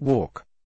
walk.